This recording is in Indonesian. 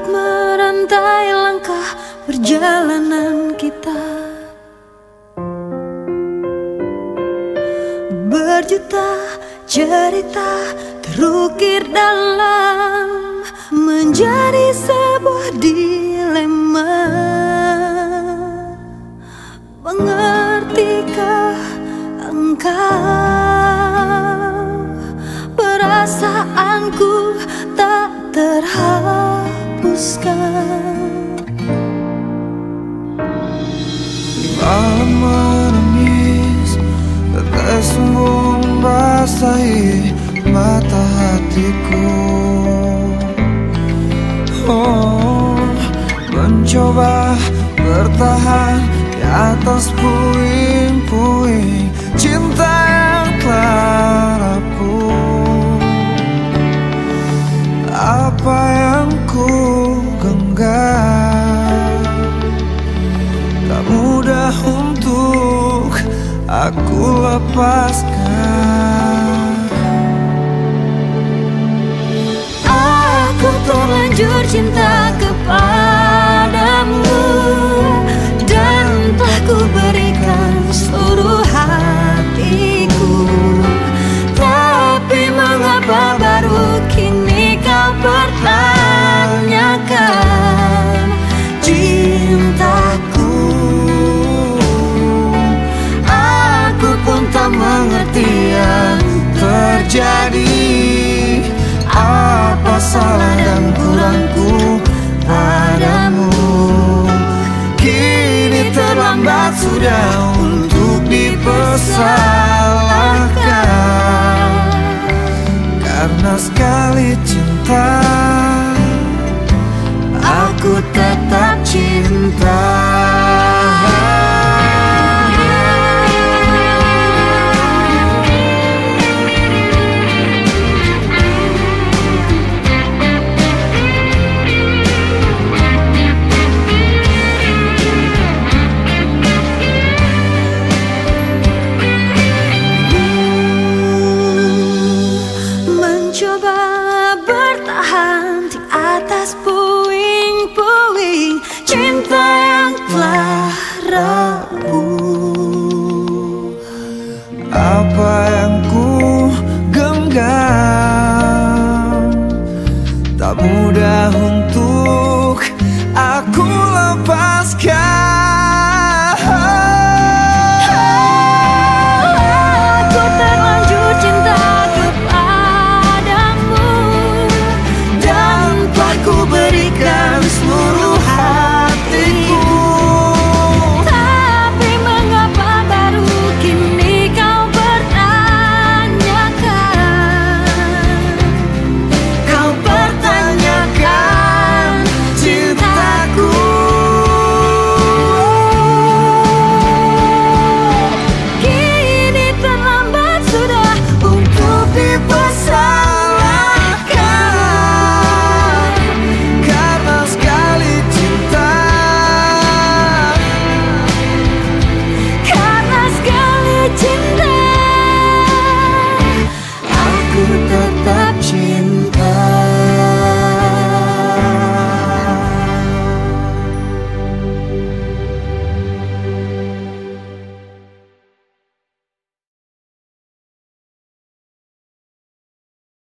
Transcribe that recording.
Lambat merantai langkah perjalanan kita. Berjuta cerita terukir dalam Menjadi sebuah dilema. Mengertikah engkau Perasaanku terhapuskan Malam menangis Tetes membasahi mata hatiku. Oh, mencoba bertahan di atas puing-puing aku lepaskan. Aku terlanjur cinta Aku tetap who